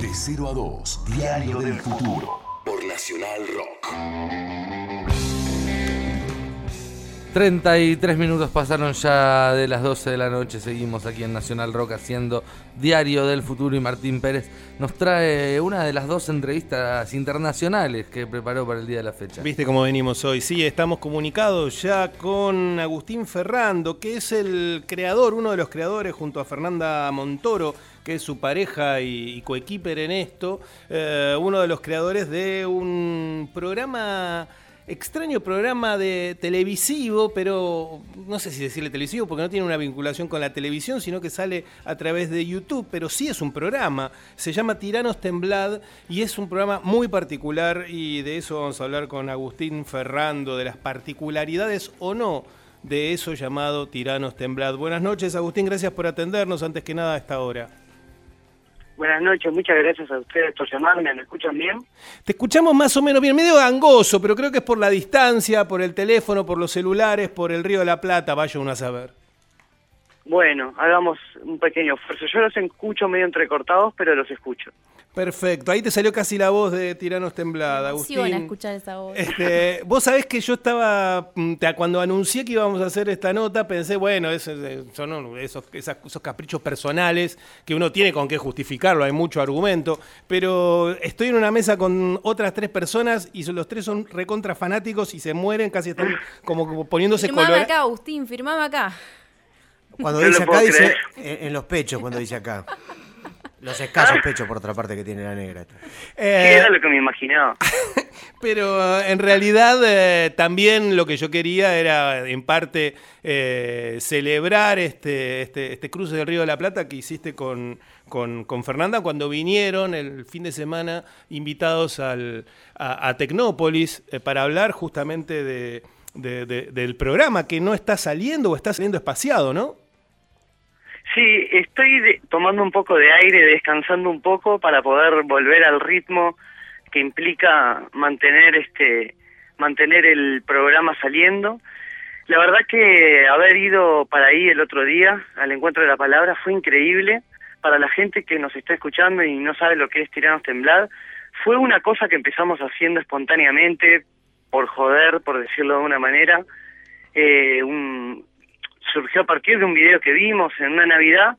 De 0 a 2, Diario del Futuro. Por Nacional Rock. 33 minutos pasaron ya de las 12 de la noche, seguimos aquí en Nacional Rock haciendo Diario del Futuro y Martín Pérez nos trae una de las dos entrevistas internacionales que preparó para el día de la fecha. Viste cómo venimos hoy, sí, estamos comunicados ya con Agustín Ferrando, que es el creador, uno de los creadores junto a Fernanda Montoro, que es su pareja y, coequiper en esto, eh, uno de los creadores de un programa extraño programa de televisivo, pero no sé si decirle televisivo porque no tiene una vinculación con la televisión, sino que sale a través de YouTube, pero sí es un programa. Se llama Tiranos Temblad y es un programa muy particular y de eso vamos a hablar con Agustín Ferrando, de las particularidades o no de eso llamado Tiranos Temblad. Buenas noches, Agustín, gracias por atendernos antes que nada a esta hora. Buenas noches, muchas gracias a ustedes por llamarme, ¿me escuchan bien? Te escuchamos más o menos bien, medio gangoso, pero creo que es por la distancia, por el teléfono, por los celulares, por el Río de la Plata, vaya uno a saber. Bueno, hagamos un pequeño esfuerzo. Yo los escucho medio entrecortados, pero los escucho. Perfecto, ahí te salió casi la voz de Tiranos Temblada, Agustín. a escuchar esa voz. Este, vos sabés que yo estaba, mm, cuando anuncié que íbamos a hacer esta nota, pensé, bueno, son esos, esos caprichos personales que uno tiene con qué justificarlo, hay mucho argumento, pero estoy en una mesa con otras tres personas y los tres son recontra fanáticos y se mueren, casi están como poniéndose color. Firmame acá, Agustín, firmame acá. Cuando dice acá, dice en los pechos, cuando dice acá. Los escasos pechos, por otra parte, que tiene la negra. Eh, era lo que me imaginaba. Pero en realidad eh, también lo que yo quería era, en parte, eh, celebrar este, este, este, cruce del Río de la Plata que hiciste con, con, Fernanda cuando vinieron el fin de semana invitados al, a, Tecnópolis para hablar justamente de, del programa que no está saliendo o está saliendo espaciado, ¿no? Sí, estoy tomando un poco de aire, descansando un poco para poder volver al ritmo que implica mantener este mantener el programa saliendo. La verdad que haber ido para ahí el otro día al encuentro de la palabra fue increíble para la gente que nos está escuchando y no sabe lo que es tirarnos temblar. Fue una cosa que empezamos haciendo espontáneamente, por joder, por decirlo de una manera. Eh, un, surgió a partir de un video que vimos en una Navidad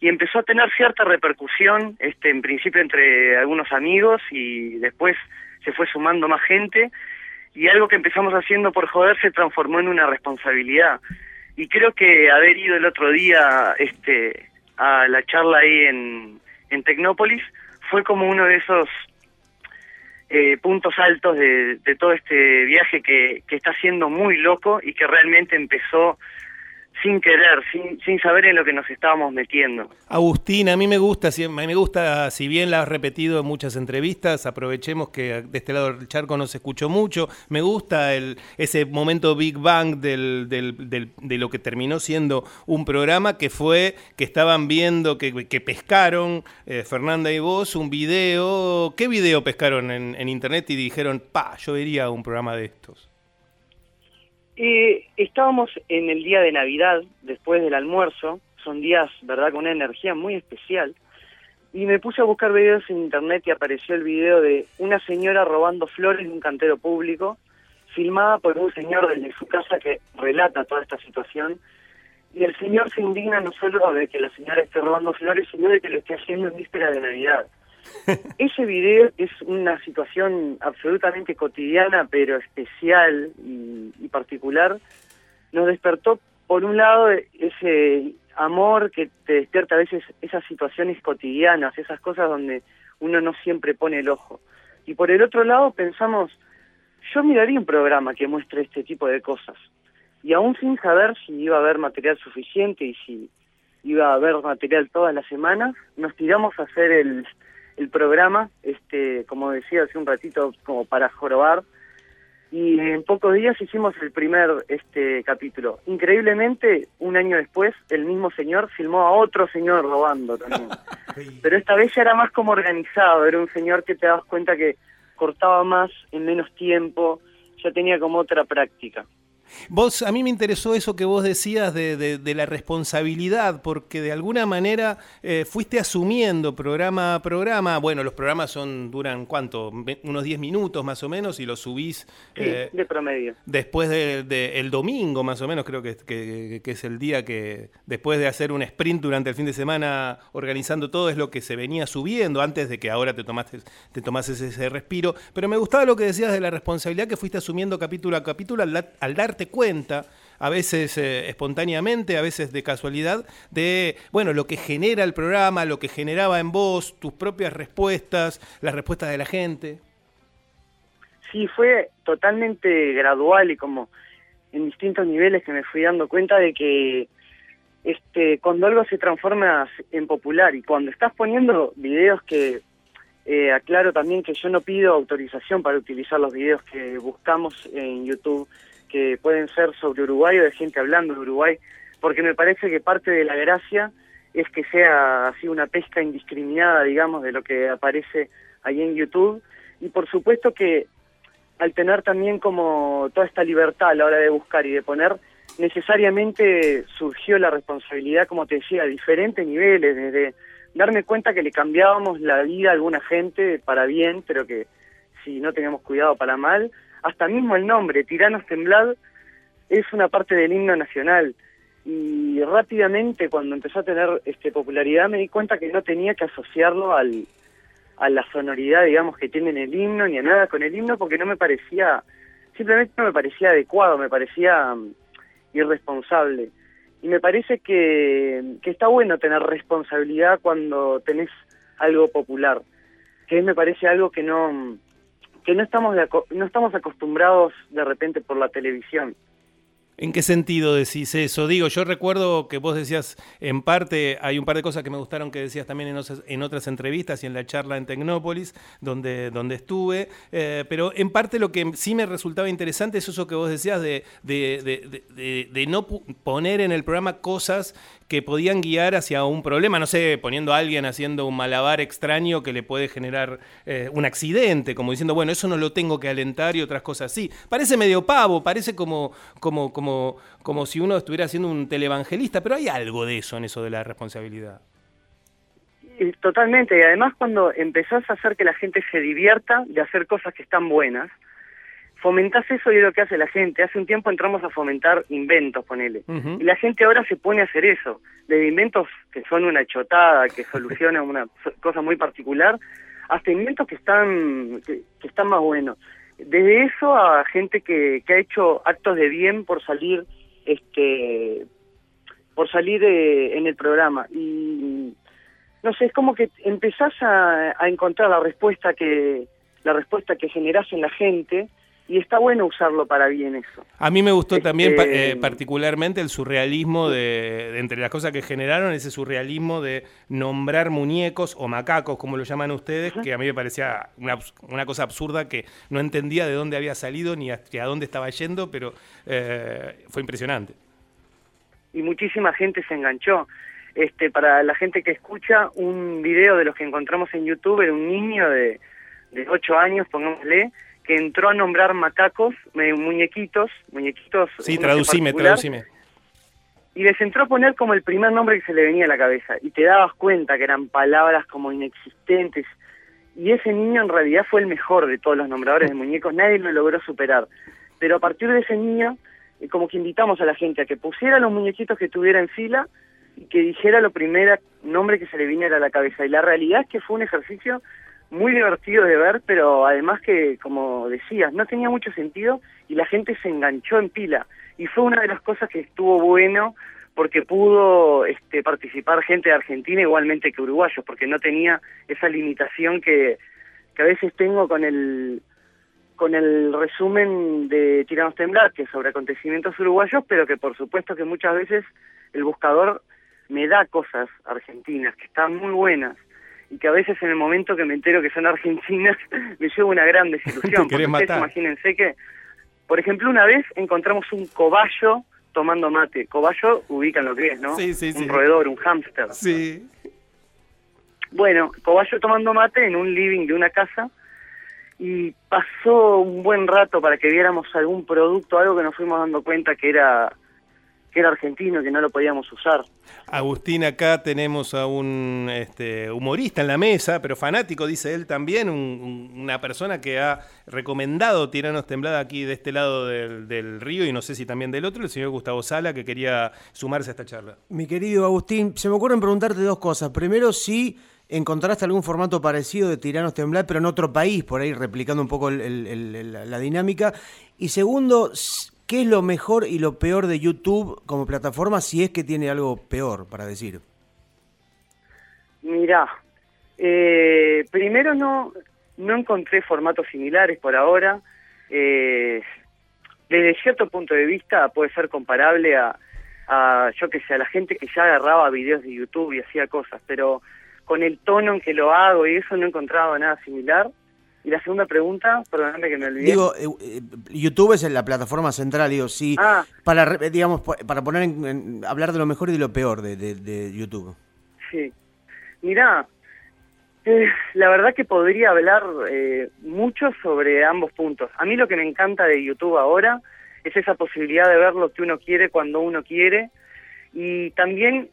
y empezó a tener cierta repercusión, este, en principio entre algunos amigos y después se fue sumando más gente y algo que empezamos haciendo por joder se transformó en una responsabilidad. Y creo que haber ido el otro día este, a la charla ahí en, en Tecnópolis fue como uno de esos eh, puntos altos de, de, todo este viaje que, que está siendo muy loco y que realmente empezó sin querer, sin, sin saber en lo que nos estábamos metiendo. Agustín, a mí me gusta, me gusta, si bien la has repetido en muchas entrevistas, aprovechemos que de este lado del charco no se escuchó mucho, me gusta el, ese momento Big Bang del, del, de lo que terminó siendo un programa que fue que estaban viendo, que, que pescaron, eh, Fernanda y vos, un video, ¿qué video pescaron en, en internet y dijeron, pa, yo vería un programa de estos? Eh, estábamos en el día de Navidad, después del almuerzo, son días, ¿verdad?, con una energía muy especial, y me puse a buscar videos en internet y apareció el video de una señora robando flores de un cantero público, filmada por un señor desde su casa que relata toda esta situación, y el señor se indigna no solo de que la señora esté robando flores, sino de que lo esté haciendo en víspera de Navidad. Ese video es una situación absolutamente cotidiana, pero especial y, particular. Nos despertó, por un lado, ese amor que te despierta a veces esas situaciones cotidianas, esas cosas donde uno no siempre pone el ojo. Y por el otro lado pensamos, yo miraría un programa que muestre este tipo de cosas. Y aún sin saber si iba a haber material suficiente y si iba a haber material todas las semanas, nos tiramos a hacer el, el programa, este, como decía hace un ratito, como para jorobar, y en pocos días hicimos el primer este capítulo. Increíblemente, un año después, el mismo señor filmó a otro señor robando también. Pero esta vez ya era más como organizado, era un señor que te das cuenta que cortaba más en menos tiempo, ya tenía como otra práctica. Vos, a mí me interesó eso que vos decías de, de, la responsabilidad, porque de alguna manera eh, fuiste asumiendo programa a programa. Bueno, los programas son duran cuánto, unos 10 minutos más o menos, y los subís eh, de promedio. Después del de, el domingo, más o menos, creo que, que, que, es el día que, después de hacer un sprint durante el fin de semana, organizando todo, es lo que se venía subiendo antes de que ahora te tomaste, te tomases ese respiro. Pero me gustaba lo que decías de la responsabilidad que fuiste asumiendo capítulo a capítulo al, al darte cuenta, a veces eh, espontáneamente, a veces de casualidad, de bueno, lo que genera el programa, lo que generaba en vos, tus propias respuestas, las respuestas de la gente. Sí, fue totalmente gradual y como en distintos niveles que me fui dando cuenta de que este cuando algo se transforma en popular y cuando estás poniendo videos que eh, aclaro también que yo no pido autorización para utilizar los videos que buscamos en YouTube que pueden ser sobre Uruguay o de gente hablando de Uruguay, porque me parece que parte de la gracia es que sea así una pesca indiscriminada, digamos, de lo que aparece ahí en YouTube. Y por supuesto que al tener también como toda esta libertad a la hora de buscar y de poner, necesariamente surgió la responsabilidad, como te decía, a diferentes niveles, desde darme cuenta que le cambiábamos la vida a alguna gente para bien, pero que si no teníamos cuidado para mal, hasta mismo el nombre, Tiranos Temblad, es una parte del himno nacional. Y rápidamente, cuando empezó a tener este, popularidad, me di cuenta que no tenía que asociarlo al, a la sonoridad, digamos, que tiene en el himno, ni a nada con el himno, porque no me parecía, simplemente no me parecía adecuado, me parecía mm, irresponsable. Y me parece que, que está bueno tener responsabilidad cuando tenés algo popular, que me parece algo que no que no estamos no estamos acostumbrados de repente por la televisión. ¿En qué sentido decís eso? Digo, yo recuerdo que vos decías, en parte, hay un par de cosas que me gustaron que decías también en, otras, en otras entrevistas y en la charla en Tecnópolis, donde, donde estuve, eh, pero en parte lo que sí me resultaba interesante es eso que vos decías de, de, de, de no poner en el programa cosas que podían guiar hacia un problema, no sé, poniendo a alguien haciendo un malabar extraño que le puede generar eh, un accidente, como diciendo, bueno, eso no lo tengo que alentar y otras cosas así. Parece medio pavo, parece como, como, como, como si uno estuviera haciendo un televangelista, pero hay algo de eso en eso de la responsabilidad. Totalmente, y además cuando empezás a hacer que la gente se divierta de hacer cosas que están buenas, fomentás eso y es lo que hace la gente. Hace un tiempo entramos a fomentar inventos, ponele. Y la gente ahora se pone a hacer eso. De inventos que son una chotada, que solucionan una cosa muy particular, hasta inventos que están, que, están más buenos. Desde eso a gente que, que ha hecho actos de bien por salir, este, por salir eh, en el programa. Y no sé, es como que empezás a, a encontrar la respuesta que, la respuesta que generás en la gente y está bueno usarlo para bien eso. A mí me gustó también eh, particularmente el surrealismo de, entre las cosas que generaron, ese surrealismo de nombrar muñecos o macacos, como lo llaman ustedes, que a mí me parecía una, una, cosa absurda que no entendía de dónde había salido ni hacia dónde estaba yendo, pero eh, fue impresionante. Y muchísima gente se enganchó. Este, para la gente que escucha, un video de los que encontramos en YouTube era un niño de, de 8 años, pongámosle, que entró a nombrar macacos, muñequitos, muñequitos. Sí, traducime, traducime. Y les entró a poner como el primer nombre que se le venía a la cabeza. Y te dabas cuenta que eran palabras como inexistentes. Y ese niño en realidad fue el mejor de todos los nombradores de muñecos. Nadie lo logró superar. Pero a partir de ese niño, eh, como que invitamos a la gente a que pusiera los muñequitos que tuviera en fila y que dijera lo primero nombre que se le viniera a la cabeza. Y la realidad es que fue un ejercicio muy divertido de ver, pero además que, como decías, no tenía mucho sentido y la gente se enganchó en pila. Y fue una de las cosas que estuvo bueno porque pudo este, participar gente de Argentina igualmente que uruguayos, porque no tenía esa limitación que, que a veces tengo con el con el resumen de Tiranos Temblar, que es sobre acontecimientos uruguayos, pero que por supuesto que muchas veces el buscador me da cosas argentinas que están muy buenas y que a veces en el momento que me entero que son argentinas me llevo una gran desilusión. porque imagínense que, por ejemplo, una vez encontramos un cobayo tomando mate. Cobayo ubican lo que es, ¿no? Sí, sí, un roedor, un hámster. Sí. Bueno, cobayo tomando mate en un living de una casa y pasó un buen rato para que viéramos algún producto, algo que nos fuimos dando cuenta que era que era argentino, que no lo podíamos usar. Agustín, acá tenemos a un este, humorista en la mesa, pero fanático, dice él también, una persona que ha recomendado Tiranos Temblada aquí de este lado del, del, río y no sé si también del otro, el señor Gustavo Sala, que quería sumarse a esta charla. Mi querido Agustín, se me ocurren preguntarte dos cosas. Primero, si encontraste algún formato parecido de Tiranos Temblada, pero en otro país, por ahí replicando un poco la dinámica. Y segundo, ¿Qué es lo mejor y lo peor de YouTube como plataforma si es que tiene algo peor para decir? Mirá, eh, primero no, no encontré formatos similares por ahora. Eh, desde cierto punto de vista puede ser comparable a, yo que sé, a la gente que ya agarraba videos de YouTube y hacía cosas, pero con el tono en que lo hago y eso no he encontrado nada similar. Y la segunda pregunta, perdóname que me olvidé. Digo, eh, eh, YouTube es la plataforma central, digo, sí, ah. para, digamos, para poner en, hablar de lo mejor y de lo peor de, de, YouTube. Sí. Mirá, eh, la verdad que podría hablar mucho sobre ambos puntos. A mí lo que me encanta de YouTube ahora es esa posibilidad de ver lo que uno quiere cuando uno quiere y también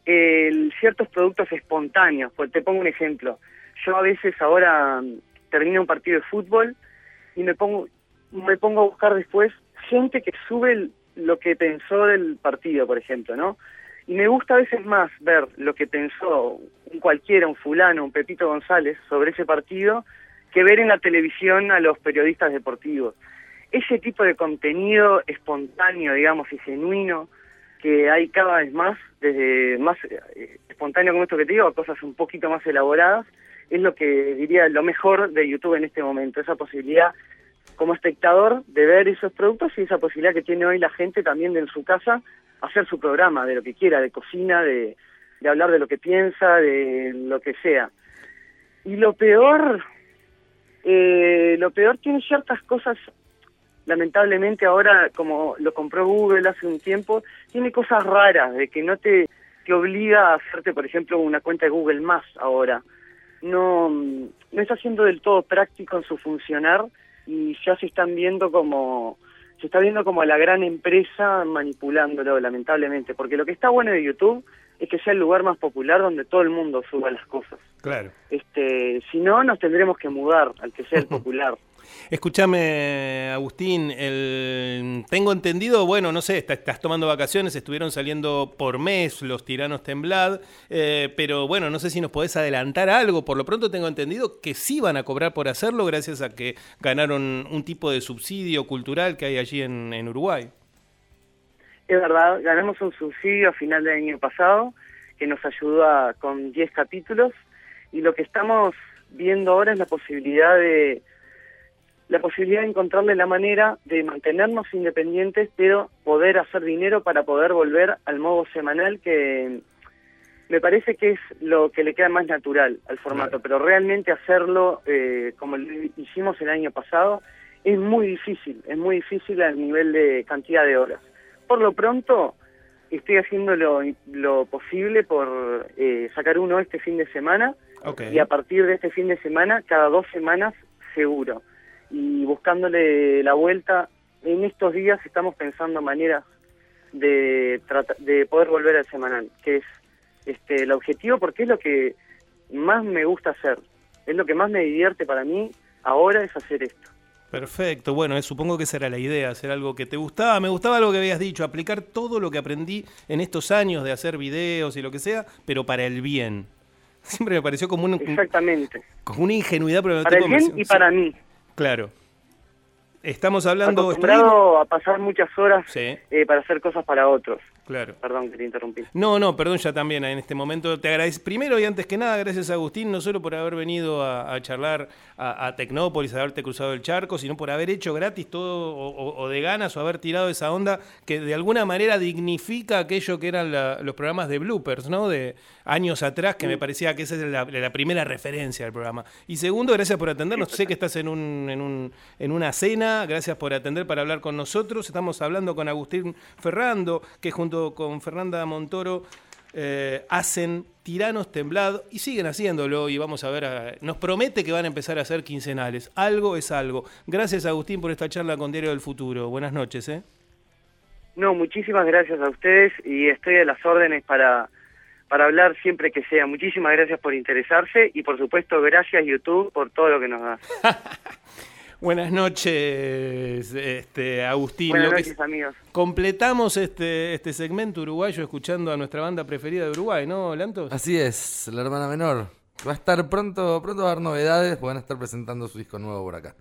ciertos productos espontáneos. Pues te pongo un ejemplo. Yo a veces ahora termina un partido de fútbol y me pongo me pongo a buscar después gente que sube lo que pensó del partido, por ejemplo, ¿no? Y me gusta a veces más ver lo que pensó un cualquiera, un fulano, un Pepito González sobre ese partido, que ver en la televisión a los periodistas deportivos. Ese tipo de contenido espontáneo, digamos, y genuino, que hay cada vez más, desde más eh, espontáneo como esto que te digo, a cosas un poquito más elaboradas, es lo que diría lo mejor de YouTube en este momento, esa posibilidad como espectador de ver esos productos y esa posibilidad que tiene hoy la gente también de en su casa hacer su programa, de lo que quiera, de cocina, de, de hablar de lo que piensa, de lo que sea. Y lo peor, eh, lo peor tiene ciertas cosas, lamentablemente ahora, como lo compró Google hace un tiempo, tiene cosas raras, de que no te, te obliga a hacerte, por ejemplo, una cuenta de Google Más ahora no, no está siendo del todo práctico en su funcionar y ya se están viendo como se está viendo como la gran empresa manipulándolo lamentablemente porque lo que está bueno de YouTube es que sea el lugar más popular donde todo el mundo suba las cosas claro este si no nos tendremos que mudar al que sea el popular Escúchame, Agustín, el... tengo entendido, bueno, no sé, estás tomando vacaciones, estuvieron saliendo por mes los tiranos temblad, eh, pero bueno, no sé si nos podés adelantar algo. Por lo pronto tengo entendido que sí van a cobrar por hacerlo gracias a que ganaron un tipo de subsidio cultural que hay allí en, en Uruguay. Es verdad, ganamos un subsidio a final del año pasado que nos ayuda con 10 capítulos y lo que estamos viendo ahora es la posibilidad de la posibilidad de encontrarle la manera de mantenernos independientes, pero poder hacer dinero para poder volver al modo semanal que me parece que es lo que le queda más natural al formato, pero realmente hacerlo eh, como lo hicimos el año pasado es muy difícil, es muy difícil al nivel de cantidad de horas. Por lo pronto, estoy haciendo lo, posible por eh, sacar uno este fin de semana y a partir de este fin de semana, cada dos semanas seguro y buscándole la vuelta. En estos días estamos pensando maneras de, de poder volver al semanal, que es este, el objetivo porque es lo que más me gusta hacer, es lo que más me divierte para mí ahora es hacer esto. Perfecto, bueno, eh, supongo que esa era la idea, hacer algo que te gustaba. Me gustaba algo que habías dicho, aplicar todo lo que aprendí en estos años de hacer videos y lo que sea, pero para el bien. Siempre me pareció como un... Exactamente. Como una ingenuidad, pero para el bien y para mí. Claro. Estamos hablando... Acostumbrado a pasar muchas horas eh, para hacer cosas para otros. Claro. Perdón que te interrumpí. No, no, perdón ya también en este momento. Te agradezco primero y antes que nada, gracias Agustín, no solo por haber venido a, charlar a, Tecnópolis, a haberte cruzado el charco, sino por haber hecho gratis todo o, de ganas o haber tirado esa onda que de alguna manera dignifica aquello que eran los programas de bloopers, ¿no? De años atrás, que me parecía que esa es la, primera referencia del programa. Y segundo, gracias por atendernos. sé que estás en, un, en, un, en una cena, gracias por atender para hablar con nosotros. Estamos hablando con Agustín Ferrando, que junto con Fernanda Montoro eh, hacen Tiranos Temblad y siguen haciéndolo y vamos a ver, a- nos promete que van a empezar a hacer quincenales. Algo es algo. Gracias Agustín por esta charla con Diario del Futuro. Buenas noches. ¿eh? No, muchísimas gracias a ustedes y estoy a las órdenes para, para hablar siempre que sea. Muchísimas gracias por interesarse y por supuesto gracias YouTube por todo lo que nos da. Buenas noches, este, Agustín. Buenas Lo que- noches amigos. completamos este, este segmento uruguayo escuchando a nuestra banda preferida de Uruguay, ¿no, Lantos? Así es, la hermana menor. Va a estar pronto, pronto va a haber novedades, van a estar presentando su disco nuevo por acá.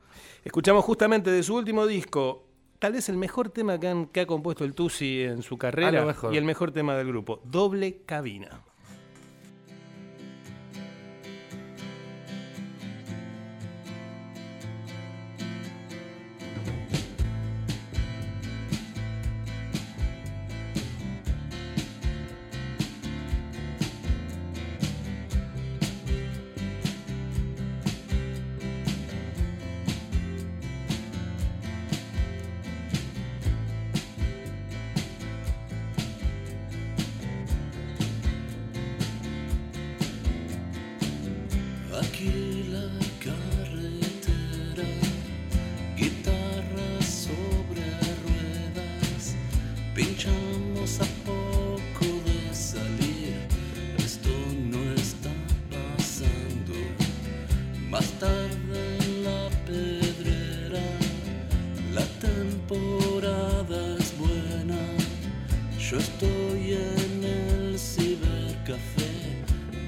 Escuchamos justamente de su último disco, tal vez el mejor tema que, han- que ha compuesto el Tusi en su carrera y el mejor tema del grupo, Doble Cabina.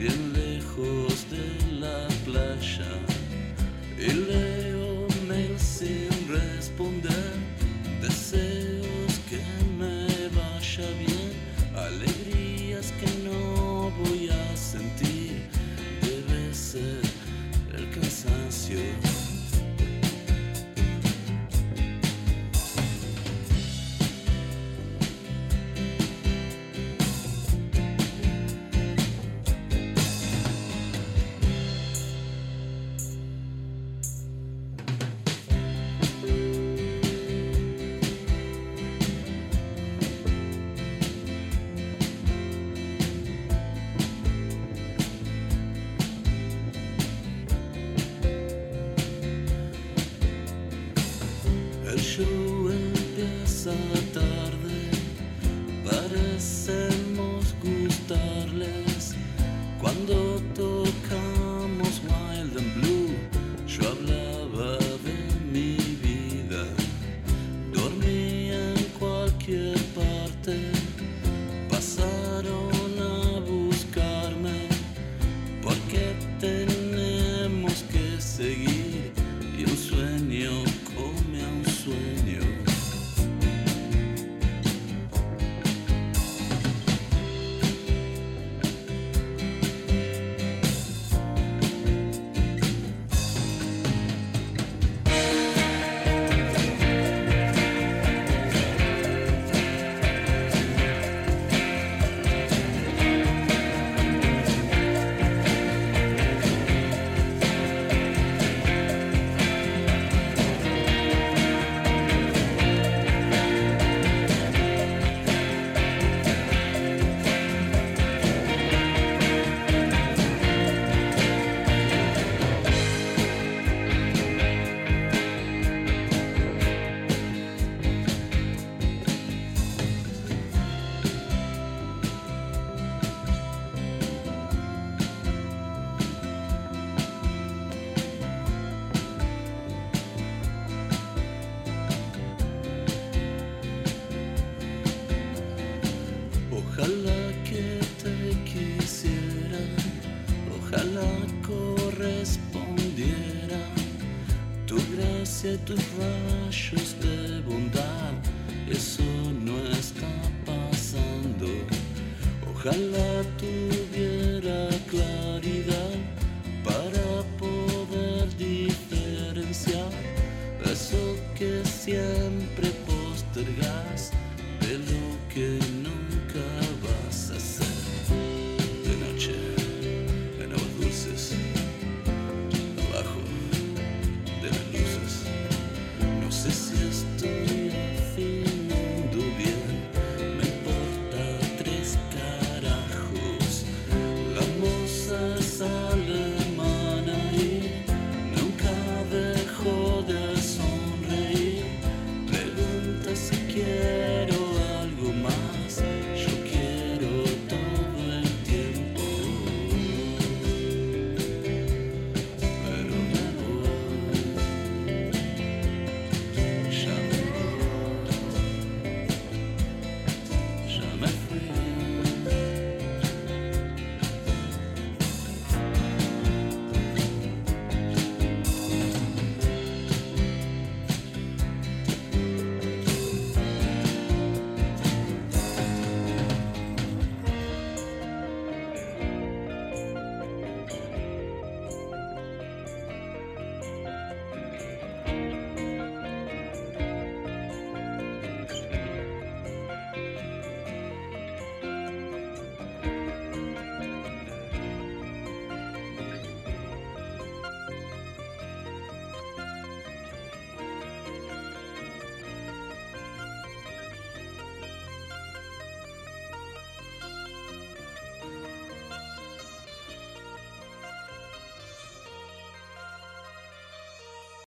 Bien lejos de la playa, y leo sin responder, tus rayos de bondad. Eso no está pasando. Ojalá claridad